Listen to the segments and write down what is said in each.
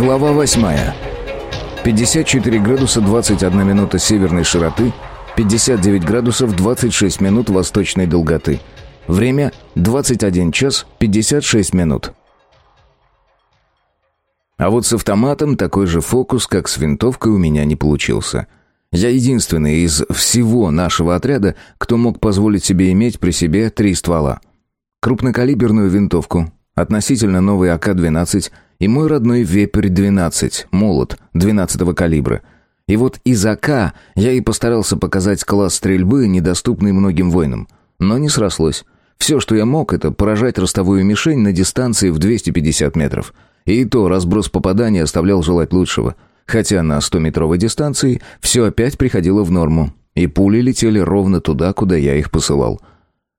Глава 8. 54 градуса 21 минута северной широты, 59 градусов 26 минут восточной долготы. Время 21 час 56 минут. А вот с автоматом такой же фокус, как с винтовкой, у меня не получился. Я единственный из всего нашего отряда, кто мог позволить себе иметь при себе три ствола. Крупнокалиберную винтовку, относительно новый АК-12 и мой родной Вепрь-12, молот 12-го калибра. И вот из АК я и постарался показать класс стрельбы, недоступный многим воинам. Но не срослось. Все, что я мог, это поражать ростовую мишень на дистанции в 250 метров. И то разброс попадания оставлял желать лучшего. Хотя на 100-метровой дистанции все опять приходило в норму. И пули летели ровно туда, куда я их посылал.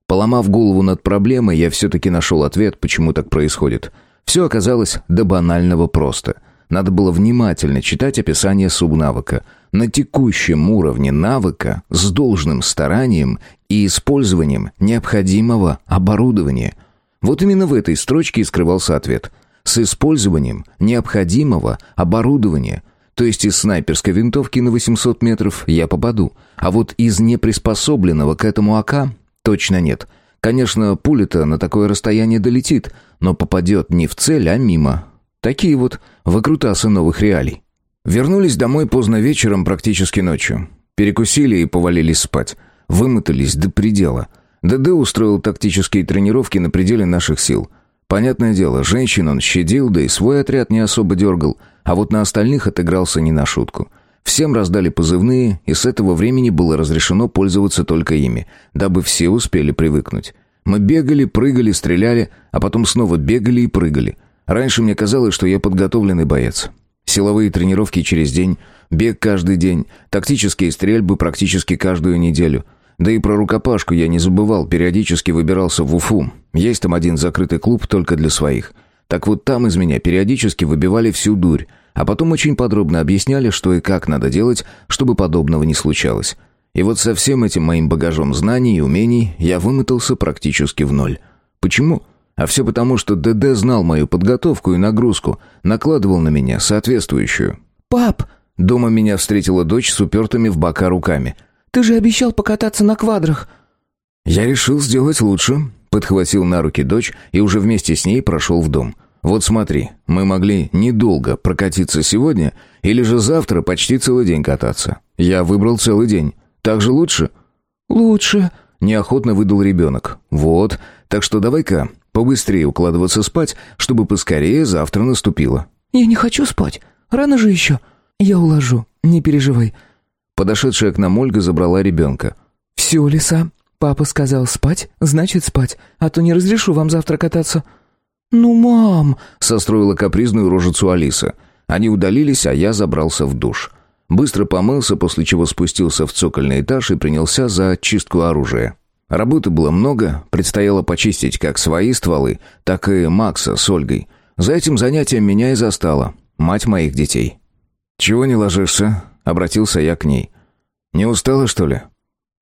Поломав голову над проблемой, я все-таки нашел ответ, почему так происходит. Все оказалось до банального просто. Надо было внимательно читать описание субнавыка. На текущем уровне навыка с должным старанием и использованием необходимого оборудования. Вот именно в этой строчке и скрывался ответ. С использованием необходимого оборудования. То есть из снайперской винтовки на 800 метров я попаду, а вот из неприспособленного к этому АК точно нет – Конечно, пуля-то на такое расстояние долетит, но попадет не в цель, а мимо. Такие вот выкрутасы новых реалий. Вернулись домой поздно вечером, практически ночью. Перекусили и повалились спать. Вымотались до предела. ДД устроил тактические тренировки на пределе наших сил. Понятное дело, женщин он щадил, да и свой отряд не особо дергал, а вот на остальных отыгрался не на шутку. Всем раздали позывные, и с этого времени было разрешено пользоваться только ими, дабы все успели привыкнуть. Мы бегали, прыгали, стреляли, а потом снова бегали и прыгали. Раньше мне казалось, что я подготовленный боец. Силовые тренировки через день, бег каждый день, тактические стрельбы практически каждую неделю. Да и про рукопашку я не забывал, периодически выбирался в Уфу. Есть там один закрытый клуб только для своих. Так вот там из меня периодически выбивали всю дурь, а потом очень подробно объясняли, что и как надо делать, чтобы подобного не случалось. И вот со всем этим моим багажом знаний и умений я вымотался практически в ноль. Почему? А все потому, что ДД знал мою подготовку и нагрузку, накладывал на меня соответствующую. «Пап!» Дома меня встретила дочь с упертыми в бока руками. «Ты же обещал покататься на квадрах!» Я решил сделать лучше, подхватил на руки дочь и уже вместе с ней прошел в дом. Вот смотри, мы могли недолго прокатиться сегодня или же завтра почти целый день кататься. Я выбрал целый день. Так же лучше? Лучше, неохотно выдал ребенок. Вот, так что давай-ка побыстрее укладываться спать, чтобы поскорее завтра наступило. Я не хочу спать. Рано же еще. Я уложу, не переживай. Подошедшая к нам Ольга забрала ребенка. «Все, лиса. Папа сказал спать, значит спать, а то не разрешу вам завтра кататься». «Ну, мам!» — состроила капризную рожицу Алиса. Они удалились, а я забрался в душ. Быстро помылся, после чего спустился в цокольный этаж и принялся за чистку оружия. Работы было много, предстояло почистить как свои стволы, так и Макса с Ольгой. За этим занятием меня и застала, мать моих детей. «Чего не ложишься?» — обратился я к ней. «Не устала, что ли?»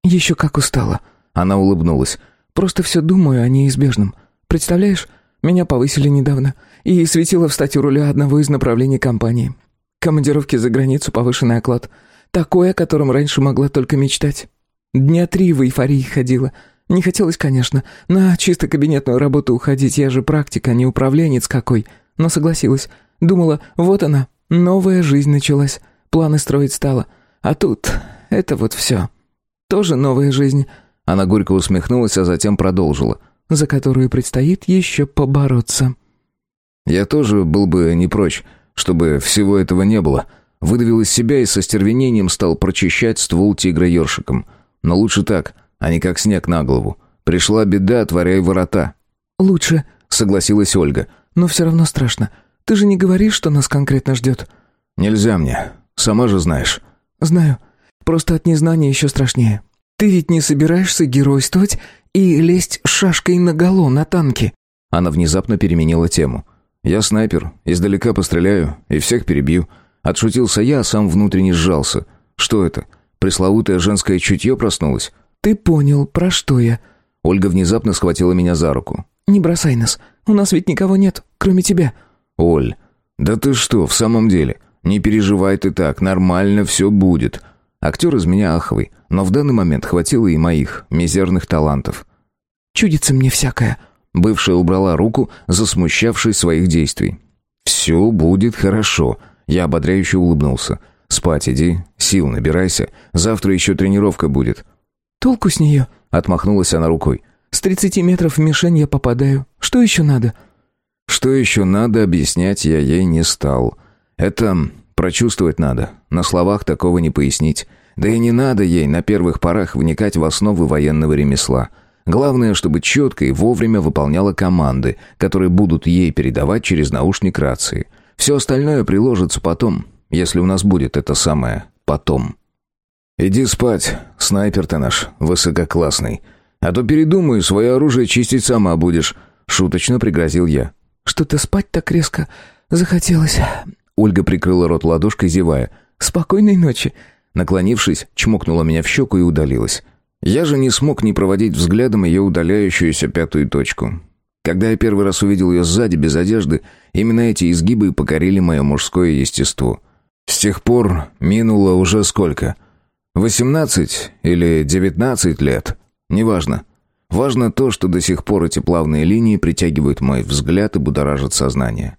«Еще как устала». Она улыбнулась. «Просто все думаю о неизбежном. Представляешь, меня повысили недавно, и светило встать у руля одного из направлений компании. Командировки за границу, повышенный оклад. Такое, о котором раньше могла только мечтать. Дня три в эйфории ходила. Не хотелось, конечно, на чисто кабинетную работу уходить, я же практик, а не управленец какой. Но согласилась. Думала, вот она, новая жизнь началась. Планы строить стала. А тут это вот все. Тоже новая жизнь. Она горько усмехнулась, а затем продолжила за которую предстоит еще побороться. Я тоже был бы не прочь, чтобы всего этого не было. Выдавил из себя и со стервенением стал прочищать ствол тигра ёршиком. Но лучше так, а не как снег на голову. Пришла беда, отворяй ворота. «Лучше», — согласилась Ольга. «Но все равно страшно. Ты же не говоришь, что нас конкретно ждет?» «Нельзя мне. Сама же знаешь». «Знаю. Просто от незнания еще страшнее. Ты ведь не собираешься геройствовать и лезть шашкой наголо на танки». Она внезапно переменила тему. «Я снайпер, издалека постреляю и всех перебью». Отшутился я, а сам внутренне сжался. «Что это? Пресловутое женское чутье проснулось?» «Ты понял, про что я?» Ольга внезапно схватила меня за руку. «Не бросай нас. У нас ведь никого нет, кроме тебя». «Оль, «Да ты что, в самом деле? Не переживай ты так, нормально все будет». Актер из меня аховый, но в данный момент хватило и моих мизерных талантов. «Чудится мне всякое». Бывшая убрала руку, засмущавшись своих действий. «Все будет хорошо», — я ободряюще улыбнулся. «Спать иди, сил набирайся, завтра еще тренировка будет». «Толку с нее?» — отмахнулась она рукой. «С тридцати метров в мишень я попадаю. Что еще надо?» Что еще надо, объяснять я ей не стал. Это прочувствовать надо. На словах такого не пояснить. Да и не надо ей на первых порах вникать в основы военного ремесла. Главное, чтобы четко и вовремя выполняла команды, которые будут ей передавать через наушник рации. Все остальное приложится потом, если у нас будет это самое «потом». «Иди спать, снайпер ты наш, высококлассный. А то передумаю, свое оружие чистить сама будешь», — шуточно пригрозил я. «Что-то спать так резко захотелось». Ольга прикрыла рот ладошкой, зевая. «Спокойной ночи». Наклонившись, чмокнула меня в щеку и удалилась. Я же не смог не проводить взглядом ее удаляющуюся пятую точку. Когда я первый раз увидел ее сзади, без одежды, именно эти изгибы покорили мое мужское естество. С тех пор минуло уже сколько? Восемнадцать или девятнадцать лет? Неважно. Важно то, что до сих пор эти плавные линии притягивают мой взгляд и будоражат сознание.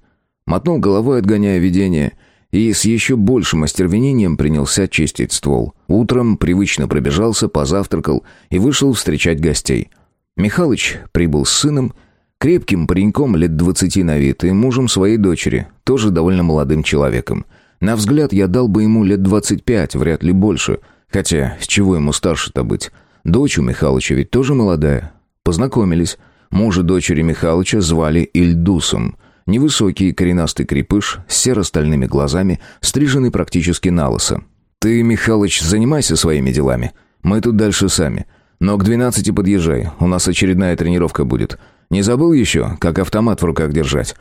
Мотнул головой, отгоняя видение, и с еще большим остервенением принялся чистить ствол. Утром привычно пробежался, позавтракал и вышел встречать гостей. Михалыч прибыл с сыном, крепким пареньком лет двадцати на вид и мужем своей дочери, тоже довольно молодым человеком. На взгляд я дал бы ему лет двадцать пять, вряд ли больше, хотя с чего ему старше-то быть? Дочь у Михалыча ведь тоже молодая. Познакомились. Мужа дочери Михалыча звали Ильдусом. Невысокий коренастый крепыш с серо-стальными глазами, стриженный практически на лысо. «Ты, Михалыч, занимайся своими делами. Мы тут дальше сами. Но к двенадцати подъезжай, у нас очередная тренировка будет. Не забыл еще, как автомат в руках держать?»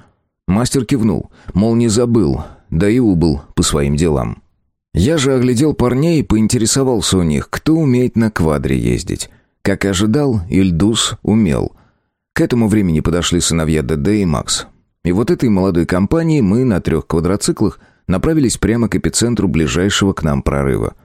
Мастер кивнул, мол, не забыл, да и убыл по своим делам. Я же оглядел парней и поинтересовался у них, кто умеет на квадре ездить. Как ожидал, Ильдус умел. К этому времени подошли сыновья ДД и Макс. И вот этой молодой компанией мы на трех квадроциклах направились прямо к эпицентру ближайшего к нам прорыва.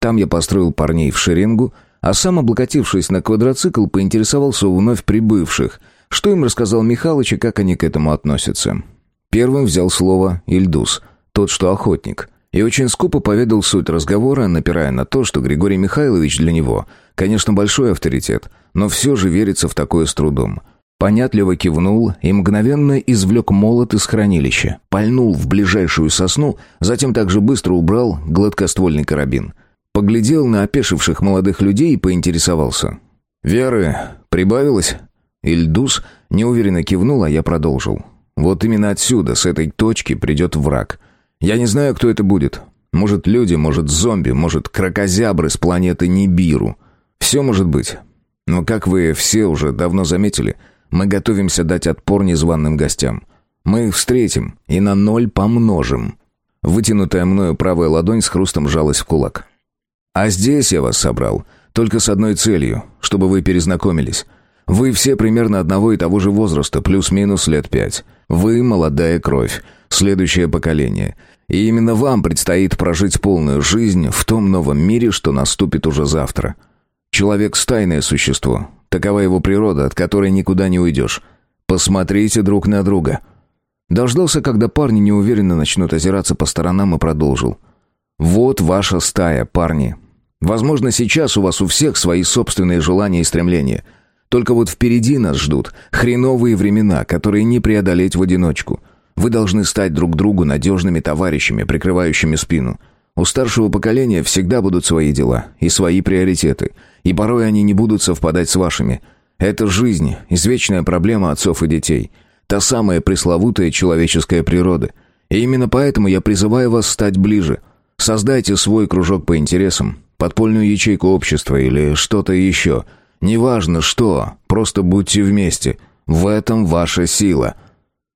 Там я построил парней в шеренгу, а сам, облокотившись на квадроцикл, поинтересовался у вновь прибывших, что им рассказал Михалыч и как они к этому относятся. Первым взял слово Ильдус, тот, что охотник — и очень скупо поведал суть разговора, напирая на то, что Григорий Михайлович для него, конечно, большой авторитет, но все же верится в такое с трудом. Понятливо кивнул и мгновенно извлек молот из хранилища, пальнул в ближайшую сосну, затем также быстро убрал гладкоствольный карабин. Поглядел на опешивших молодых людей и поинтересовался. «Веры прибавилось?» Ильдус неуверенно кивнул, а я продолжил. «Вот именно отсюда, с этой точки, придет враг». Я не знаю, кто это будет. Может, люди, может, зомби, может, крокозябры с планеты Нибиру. Все может быть. Но, как вы все уже давно заметили, мы готовимся дать отпор незваным гостям. Мы их встретим и на ноль помножим. Вытянутая мною правая ладонь с хрустом сжалась в кулак. А здесь я вас собрал, только с одной целью, чтобы вы перезнакомились. Вы все примерно одного и того же возраста, плюс-минус лет пять. Вы молодая кровь, следующее поколение. И именно вам предстоит прожить полную жизнь в том новом мире, что наступит уже завтра. Человек – стайное существо. Такова его природа, от которой никуда не уйдешь. Посмотрите друг на друга. Дождался, когда парни неуверенно начнут озираться по сторонам и продолжил. Вот ваша стая, парни. Возможно, сейчас у вас у всех свои собственные желания и стремления. Только вот впереди нас ждут хреновые времена, которые не преодолеть в одиночку – вы должны стать друг другу надежными товарищами, прикрывающими спину. У старшего поколения всегда будут свои дела и свои приоритеты, и порой они не будут совпадать с вашими. Это жизнь, извечная проблема отцов и детей. Та самая пресловутая человеческая природа. И именно поэтому я призываю вас стать ближе. Создайте свой кружок по интересам, подпольную ячейку общества или что-то еще. Неважно что, просто будьте вместе. В этом ваша сила».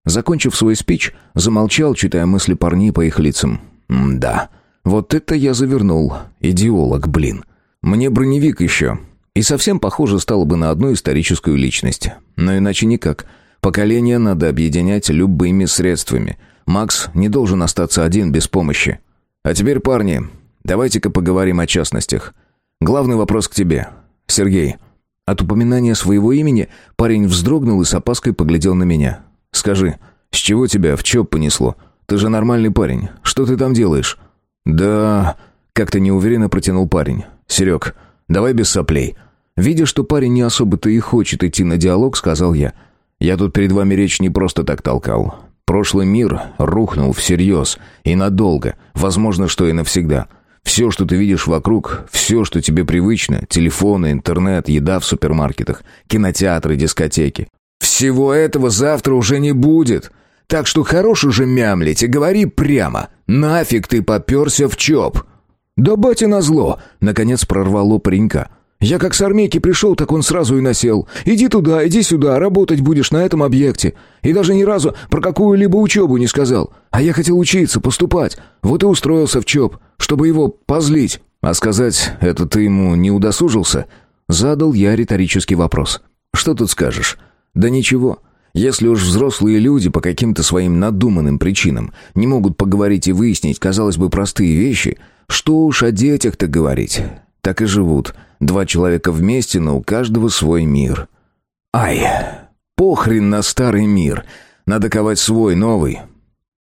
Закончив свой спич, замолчал, читая мысли парней по их лицам. «Да, вот это я завернул. Идеолог, блин. Мне броневик еще. И совсем похоже стало бы на одну историческую личность. Но иначе никак. Поколение надо объединять любыми средствами. Макс не должен остаться один без помощи. А теперь, парни, давайте-ка поговорим о частностях. Главный вопрос к тебе. Сергей. От упоминания своего имени парень вздрогнул и с опаской поглядел на меня. Скажи, с чего тебя в ЧОП понесло? Ты же нормальный парень. Что ты там делаешь? Да, как-то неуверенно протянул парень. Серег, давай без соплей. Видя, что парень не особо-то и хочет идти на диалог, сказал я. Я тут перед вами речь не просто так толкал. Прошлый мир рухнул всерьез и надолго, возможно, что и навсегда. Все, что ты видишь вокруг, все, что тебе привычно, телефоны, интернет, еда в супермаркетах, кинотеатры, дискотеки. Всего этого завтра уже не будет. Так что хорош уже мямлить и говори прямо. Нафиг ты поперся в ЧОП? Да батя назло, наконец прорвало паренька. Я как с армейки пришел, так он сразу и насел. Иди туда, иди сюда, работать будешь на этом объекте. И даже ни разу про какую-либо учебу не сказал. А я хотел учиться, поступать. Вот и устроился в ЧОП, чтобы его позлить. А сказать, это ты ему не удосужился? Задал я риторический вопрос. Что тут скажешь? Да ничего. Если уж взрослые люди по каким-то своим надуманным причинам не могут поговорить и выяснить, казалось бы, простые вещи, что уж о детях-то говорить. Так и живут Два человека вместе, но у каждого свой мир. Ай, похрен на старый мир. Надо ковать свой, новый.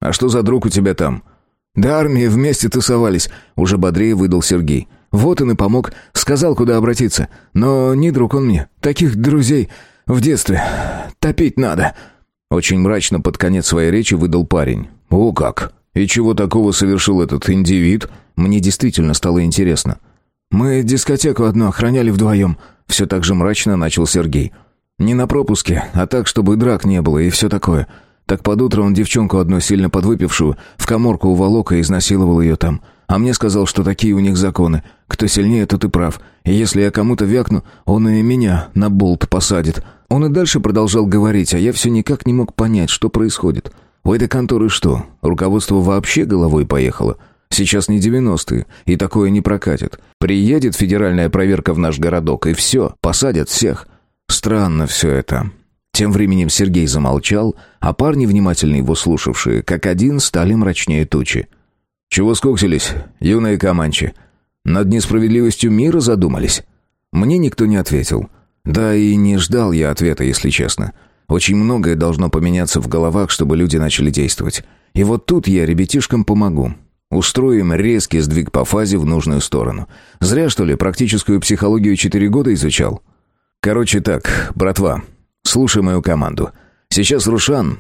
А что за друг у тебя там? Да армии вместе тусовались, уже бодрее выдал Сергей. Вот он и помог, сказал, куда обратиться. Но не друг он мне. Таких друзей в детстве топить надо. Очень мрачно под конец своей речи выдал парень. О как! И чего такого совершил этот индивид? Мне действительно стало интересно. «Мы дискотеку одну охраняли вдвоем», — все так же мрачно начал Сергей. «Не на пропуске, а так, чтобы драк не было и все такое. Так под утро он девчонку одну сильно подвыпившую в коморку уволок и изнасиловал ее там. А мне сказал, что такие у них законы. Кто сильнее, тот и прав. И если я кому-то вякну, он и меня на болт посадит». Он и дальше продолжал говорить, а я все никак не мог понять, что происходит. У этой конторы что, руководство вообще головой поехало?» Сейчас не девяностые, и такое не прокатит. Приедет федеральная проверка в наш городок, и все, посадят всех. Странно все это. Тем временем Сергей замолчал, а парни, внимательно его слушавшие, как один, стали мрачнее тучи. «Чего скуксились, юные команчи? Над несправедливостью мира задумались?» Мне никто не ответил. Да и не ждал я ответа, если честно. Очень многое должно поменяться в головах, чтобы люди начали действовать. И вот тут я ребятишкам помогу. Устроим резкий сдвиг по фазе в нужную сторону. Зря, что ли, практическую психологию четыре года изучал? Короче так, братва, слушай мою команду. Сейчас Рушан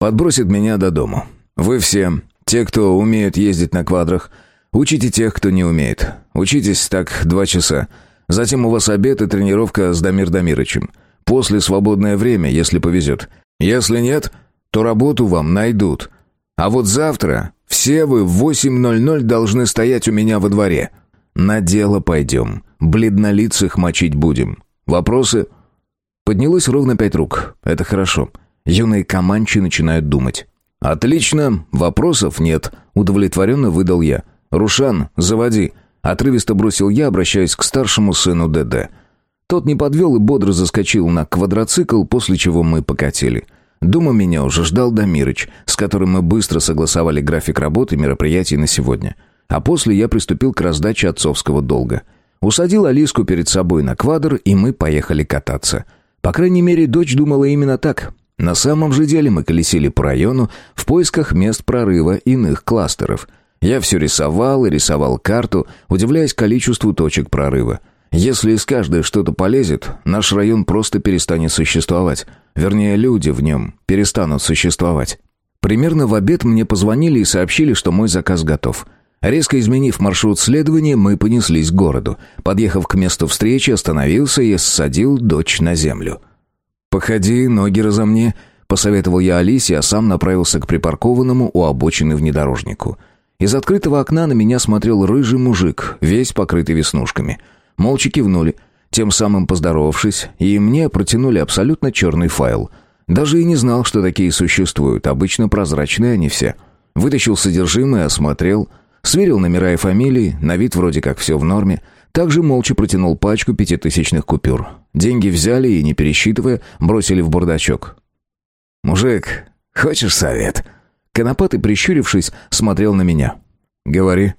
подбросит меня до дому. Вы все, те, кто умеют ездить на квадрах, учите тех, кто не умеет. Учитесь так два часа. Затем у вас обед и тренировка с Дамир Дамирычем. После свободное время, если повезет. Если нет, то работу вам найдут. А вот завтра все вы в 8.00 должны стоять у меня во дворе. На дело пойдем. Бледнолицых мочить будем. Вопросы?» Поднялось ровно пять рук. Это хорошо. Юные команчи начинают думать. «Отлично. Вопросов нет», — удовлетворенно выдал я. «Рушан, заводи». Отрывисто бросил я, обращаясь к старшему сыну ДД. Тот не подвел и бодро заскочил на квадроцикл, после чего мы покатили. Дома меня уже ждал Дамирыч, с которым мы быстро согласовали график работы мероприятий на сегодня. А после я приступил к раздаче отцовского долга. Усадил Алиску перед собой на квадр, и мы поехали кататься. По крайней мере, дочь думала именно так. На самом же деле мы колесили по району в поисках мест прорыва иных кластеров. Я все рисовал и рисовал карту, удивляясь количеству точек прорыва. Если из каждой что-то полезет, наш район просто перестанет существовать. Вернее, люди в нем перестанут существовать. Примерно в обед мне позвонили и сообщили, что мой заказ готов. Резко изменив маршрут следования, мы понеслись к городу. Подъехав к месту встречи, остановился и ссадил дочь на землю. «Походи, ноги разомни», — посоветовал я Алисе, а сам направился к припаркованному у обочины внедорожнику. Из открытого окна на меня смотрел рыжий мужик, весь покрытый веснушками — Молча кивнули, тем самым поздоровавшись, и мне протянули абсолютно черный файл. Даже и не знал, что такие существуют, обычно прозрачные они все. Вытащил содержимое, осмотрел, сверил номера и фамилии, на вид вроде как все в норме, также молча протянул пачку пятитысячных купюр. Деньги взяли и, не пересчитывая, бросили в бардачок. «Мужик, хочешь совет?» Конопатый, прищурившись, смотрел на меня. «Говори».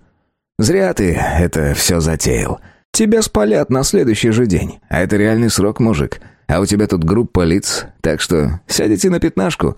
«Зря ты это все затеял. Тебя спалят на следующий же день. А это реальный срок, мужик. А у тебя тут группа лиц, так что сядете на пятнашку».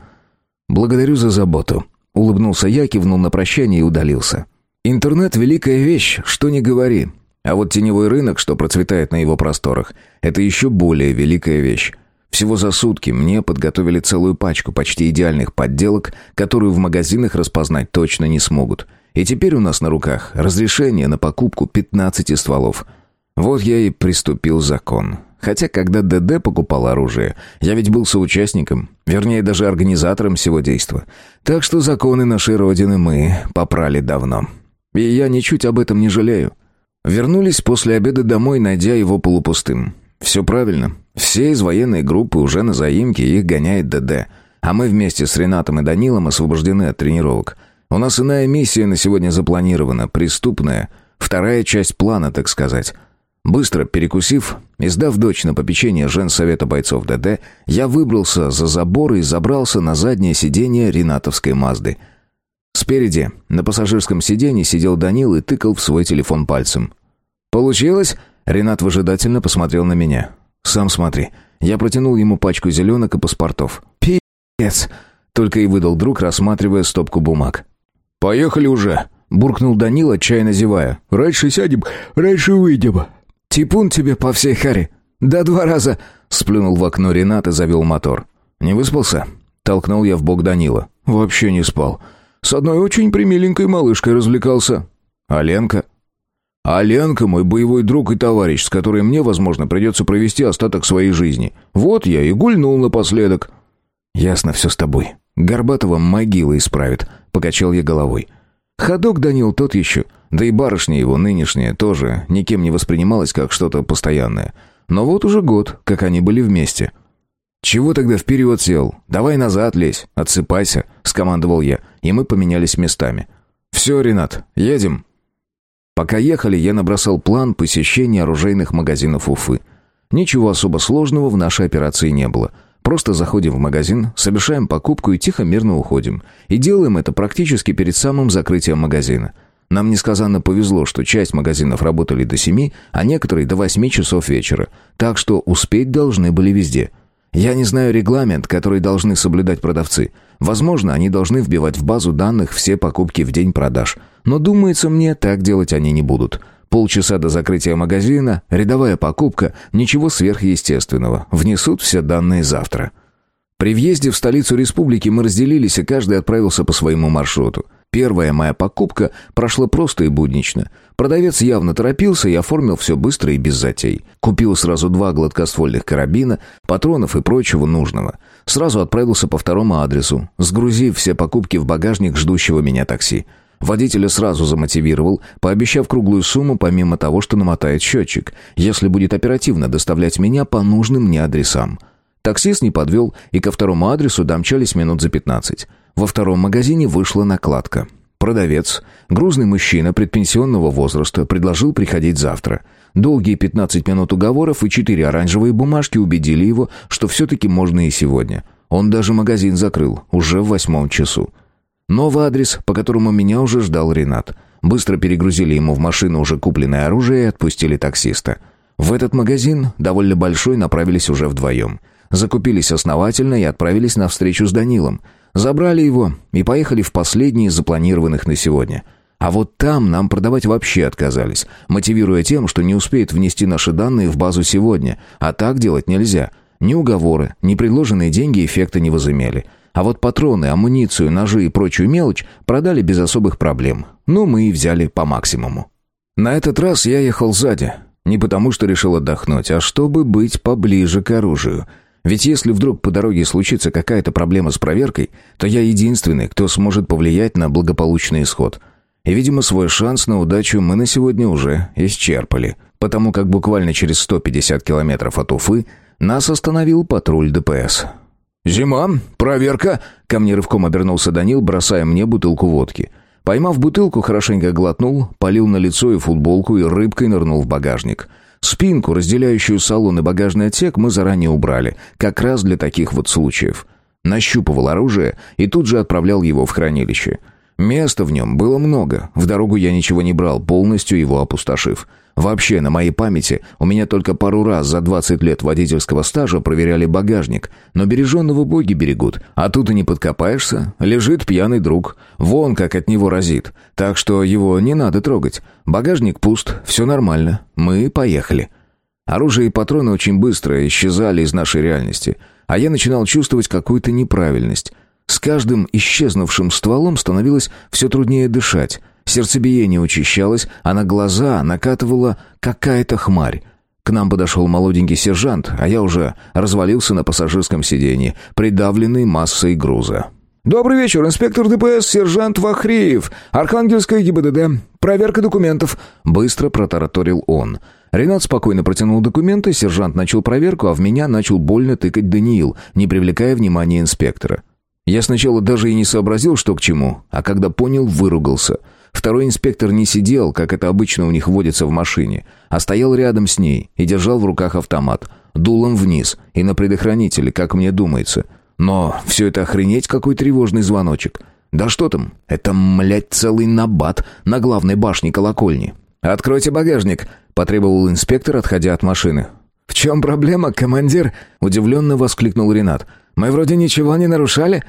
«Благодарю за заботу», — улыбнулся я, кивнул на прощание и удалился. «Интернет — великая вещь, что не говори. А вот теневой рынок, что процветает на его просторах, это еще более великая вещь. Всего за сутки мне подготовили целую пачку почти идеальных подделок, которую в магазинах распознать точно не смогут. И теперь у нас на руках разрешение на покупку 15 стволов. Вот я и приступил закон. Хотя, когда ДД покупал оружие, я ведь был соучастником, вернее, даже организатором всего действа. Так что законы нашей Родины мы попрали давно. И я ничуть об этом не жалею. Вернулись после обеда домой, найдя его полупустым. Все правильно. Все из военной группы уже на заимке, их гоняет ДД. А мы вместе с Ренатом и Данилом освобождены от тренировок. У нас иная миссия на сегодня запланирована, преступная. Вторая часть плана, так сказать. Быстро перекусив, и сдав дочь на попечение женсовета бойцов ДД, я выбрался за забор и забрался на заднее сиденье ренатовской Мазды. Спереди, на пассажирском сиденье, сидел Данил и тыкал в свой телефон пальцем. «Получилось?» Ренат выжидательно посмотрел на меня. «Сам смотри». Я протянул ему пачку зеленок и паспортов. «Пи***ц!» Только и выдал друг, рассматривая стопку бумаг. «Поехали уже!» Буркнул Данил, отчаянно зевая. «Раньше сядем, раньше выйдем!» «Типун тебе по всей харе! Да два раза!» Сплюнул в окно Ренат и завел мотор. «Не выспался?» Толкнул я в бок Данила. «Вообще не спал. С одной очень примиленькой малышкой развлекался». «А Ленка?» «А Ленка мой боевой друг и товарищ, с которым мне, возможно, придется провести остаток своей жизни. Вот я и гульнул напоследок». «Ясно все с тобой. Горбатова могила исправит», — покачал я головой. Ходок Данил тот еще, да и барышня его нынешняя тоже никем не воспринималась как что-то постоянное. Но вот уже год, как они были вместе. «Чего тогда вперед сел? Давай назад лезь, отсыпайся», — скомандовал я, и мы поменялись местами. «Все, Ренат, едем». Пока ехали, я набросал план посещения оружейных магазинов Уфы. Ничего особо сложного в нашей операции не было — Просто заходим в магазин, совершаем покупку и тихо мирно уходим. И делаем это практически перед самым закрытием магазина. Нам несказанно повезло, что часть магазинов работали до семи, а некоторые до восьми часов вечера. Так что успеть должны были везде. Я не знаю регламент, который должны соблюдать продавцы. Возможно, они должны вбивать в базу данных все покупки в день продаж. Но думается мне, так делать они не будут. Полчаса до закрытия магазина, рядовая покупка, ничего сверхъестественного. Внесут все данные завтра. При въезде в столицу республики мы разделились, и каждый отправился по своему маршруту. Первая моя покупка прошла просто и буднично. Продавец явно торопился и оформил все быстро и без затей. Купил сразу два гладкоствольных карабина, патронов и прочего нужного. Сразу отправился по второму адресу, сгрузив все покупки в багажник ждущего меня такси. Водителя сразу замотивировал, пообещав круглую сумму помимо того, что намотает счетчик, если будет оперативно доставлять меня по нужным мне адресам. Таксист не подвел, и ко второму адресу домчались минут за пятнадцать. Во втором магазине вышла накладка. Продавец, грузный мужчина предпенсионного возраста, предложил приходить завтра. Долгие 15 минут уговоров и четыре оранжевые бумажки убедили его, что все-таки можно и сегодня. Он даже магазин закрыл, уже в восьмом часу. Новый адрес, по которому меня уже ждал Ренат. Быстро перегрузили ему в машину уже купленное оружие и отпустили таксиста. В этот магазин, довольно большой, направились уже вдвоем. Закупились основательно и отправились на встречу с Данилом. Забрали его и поехали в последний из запланированных на сегодня. А вот там нам продавать вообще отказались, мотивируя тем, что не успеют внести наши данные в базу сегодня, а так делать нельзя. Ни уговоры, ни предложенные деньги эффекта не возымели. А вот патроны, амуницию, ножи и прочую мелочь продали без особых проблем. Ну, мы и взяли по максимуму. На этот раз я ехал сзади. Не потому, что решил отдохнуть, а чтобы быть поближе к оружию. Ведь если вдруг по дороге случится какая-то проблема с проверкой, то я единственный, кто сможет повлиять на благополучный исход. И, видимо, свой шанс на удачу мы на сегодня уже исчерпали, потому как буквально через 150 километров от Уфы нас остановил патруль ДПС. «Зима, проверка!» Ко мне рывком обернулся Данил, бросая мне бутылку водки. Поймав бутылку, хорошенько глотнул, полил на лицо и футболку и рыбкой нырнул в багажник. Спинку, разделяющую салон и багажный отсек, мы заранее убрали, как раз для таких вот случаев. Нащупывал оружие и тут же отправлял его в хранилище. Места в нем было много. В дорогу я ничего не брал, полностью его опустошив. Вообще, на моей памяти, у меня только пару раз за 20 лет водительского стажа проверяли багажник, но береженного боги берегут, а тут и не подкопаешься, лежит пьяный друг, вон как от него разит, так что его не надо трогать. Багажник пуст, все нормально, мы поехали. Оружие и патроны очень быстро исчезали из нашей реальности, а я начинал чувствовать какую-то неправильность. С каждым исчезнувшим стволом становилось все труднее дышать, Сердцебиение учащалось, а на глаза накатывала какая-то хмарь. К нам подошел молоденький сержант, а я уже развалился на пассажирском сиденье, придавленный массой груза. «Добрый вечер, инспектор ДПС, сержант Вахриев, Архангельская ГИБДД. Проверка документов», — быстро протараторил он. Ренат спокойно протянул документы, сержант начал проверку, а в меня начал больно тыкать Даниил, не привлекая внимания инспектора. Я сначала даже и не сообразил, что к чему, а когда понял, выругался — Второй инспектор не сидел, как это обычно у них водится в машине, а стоял рядом с ней и держал в руках автомат, дулом вниз и на предохранителе, как мне думается. Но все это охренеть какой тревожный звоночек. Да что там, это, млять, целый набат на главной башне колокольни. «Откройте багажник», — потребовал инспектор, отходя от машины. «В чем проблема, командир?» — удивленно воскликнул Ренат. «Мы вроде ничего не нарушали?»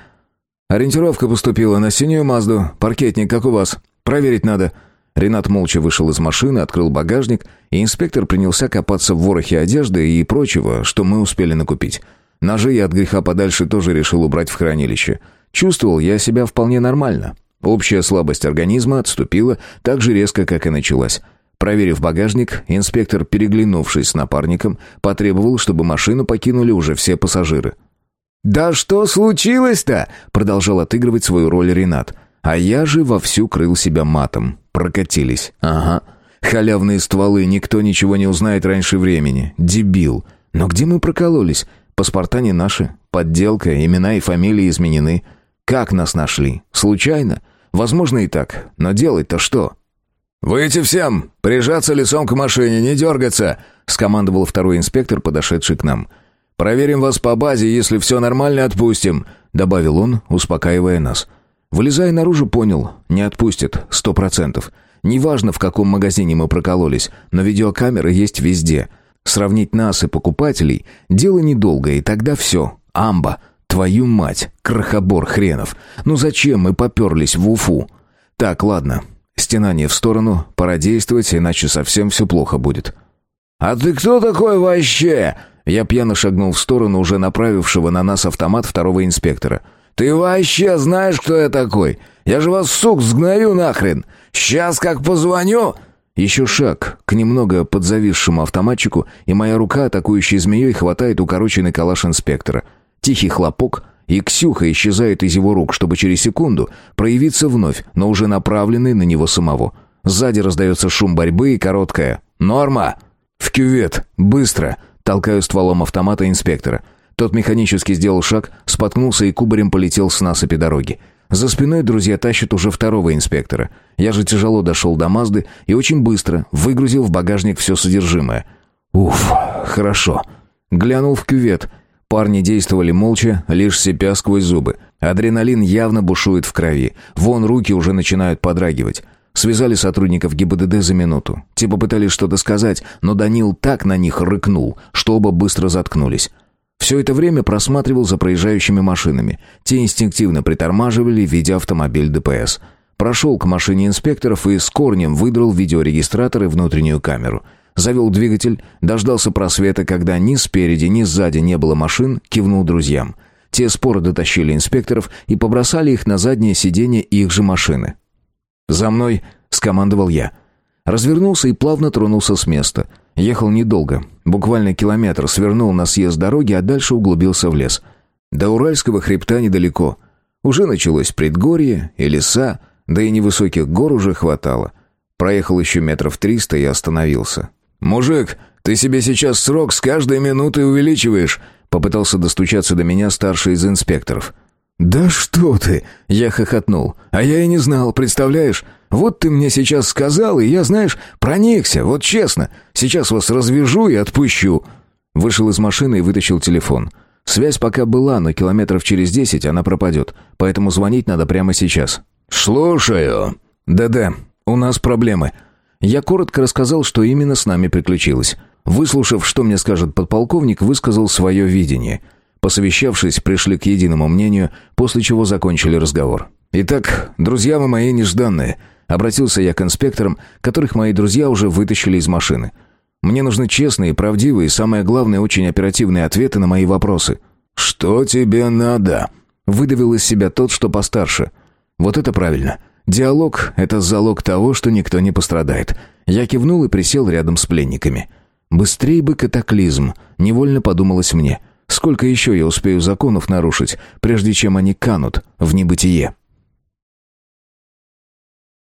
«Ориентировка поступила на синюю Мазду. Паркетник, как у вас?» Проверить надо». Ренат молча вышел из машины, открыл багажник, и инспектор принялся копаться в ворохе одежды и прочего, что мы успели накупить. Ножи я от греха подальше тоже решил убрать в хранилище. Чувствовал я себя вполне нормально. Общая слабость организма отступила так же резко, как и началась. Проверив багажник, инспектор, переглянувшись с напарником, потребовал, чтобы машину покинули уже все пассажиры. «Да что случилось-то?» — продолжал отыгрывать свою роль Ренат. А я же вовсю крыл себя матом. Прокатились. Ага. Халявные стволы, никто ничего не узнает раньше времени. Дебил. Но где мы прокололись? Паспорта не наши. Подделка, имена и фамилии изменены. Как нас нашли? Случайно? Возможно и так. Но делать-то что? «Выйти всем! Прижаться лицом к машине, не дергаться!» — скомандовал второй инспектор, подошедший к нам. «Проверим вас по базе, если все нормально, отпустим», — добавил он, успокаивая нас. Вылезая наружу, понял, не отпустят, сто процентов. Неважно, в каком магазине мы прокололись, но видеокамеры есть везде. Сравнить нас и покупателей – дело недолгое, и тогда все. Амба, твою мать, крохобор хренов. Ну зачем мы поперлись в Уфу? Так, ладно, стенание в сторону, пора действовать, иначе совсем все плохо будет. «А ты кто такой вообще?» Я пьяно шагнул в сторону уже направившего на нас автомат второго инспектора – «Ты вообще знаешь, кто я такой? Я же вас, сук, сгною нахрен! Сейчас как позвоню...» Еще шаг к немного подзависшему автоматчику, и моя рука, атакующей змеей, хватает укороченный калаш инспектора. Тихий хлопок, и Ксюха исчезает из его рук, чтобы через секунду проявиться вновь, но уже направленный на него самого. Сзади раздается шум борьбы и короткая «Норма!» «В кювет! Быстро!» Толкаю стволом автомата инспектора. Тот механически сделал шаг, споткнулся и кубарем полетел с насыпи дороги. За спиной друзья тащат уже второго инспектора. Я же тяжело дошел до Мазды и очень быстро выгрузил в багажник все содержимое. Уф, хорошо. Глянул в кювет. Парни действовали молча, лишь сипя сквозь зубы. Адреналин явно бушует в крови. Вон руки уже начинают подрагивать. Связали сотрудников ГИБДД за минуту. Те попытались что-то сказать, но Данил так на них рыкнул, что оба быстро заткнулись. Все это время просматривал за проезжающими машинами. Те инстинктивно притормаживали, видя автомобиль ДПС. Прошел к машине инспекторов и с корнем выдрал видеорегистратор и внутреннюю камеру. Завел двигатель, дождался просвета, когда ни спереди, ни сзади не было машин, кивнул друзьям. Те споро дотащили инспекторов и побросали их на заднее сиденье их же машины. «За мной!» — скомандовал я. Развернулся и плавно тронулся с места — Ехал недолго, буквально километр, свернул на съезд дороги, а дальше углубился в лес. До Уральского хребта недалеко. Уже началось предгорье и леса, да и невысоких гор уже хватало. Проехал еще метров триста и остановился. «Мужик, ты себе сейчас срок с каждой минутой увеличиваешь», попытался достучаться до меня старший из инспекторов. «Да что ты!» — я хохотнул. «А я и не знал, представляешь? Вот ты мне сейчас сказал, и я, знаешь, проникся, вот честно. Сейчас вас развяжу и отпущу». Вышел из машины и вытащил телефон. Связь пока была, но километров через десять она пропадет, поэтому звонить надо прямо сейчас». «Слушаю». «Да-да, у нас проблемы». Я коротко рассказал, что именно с нами приключилось. Выслушав, что мне скажет подполковник, высказал свое видение. Посовещавшись, пришли к единому мнению, после чего закончили разговор. «Итак, друзья вы мои нежданные», — обратился я к инспекторам, которых мои друзья уже вытащили из машины. «Мне нужны честные, правдивые и, самое главное, очень оперативные ответы на мои вопросы». «Что тебе надо?» — выдавил из себя тот, что постарше. «Вот это правильно. Диалог — это залог того, что никто не пострадает». Я кивнул и присел рядом с пленниками. «Быстрей бы катаклизм», — невольно подумалось мне. «Сколько еще я успею законов нарушить, прежде чем они канут в небытие?»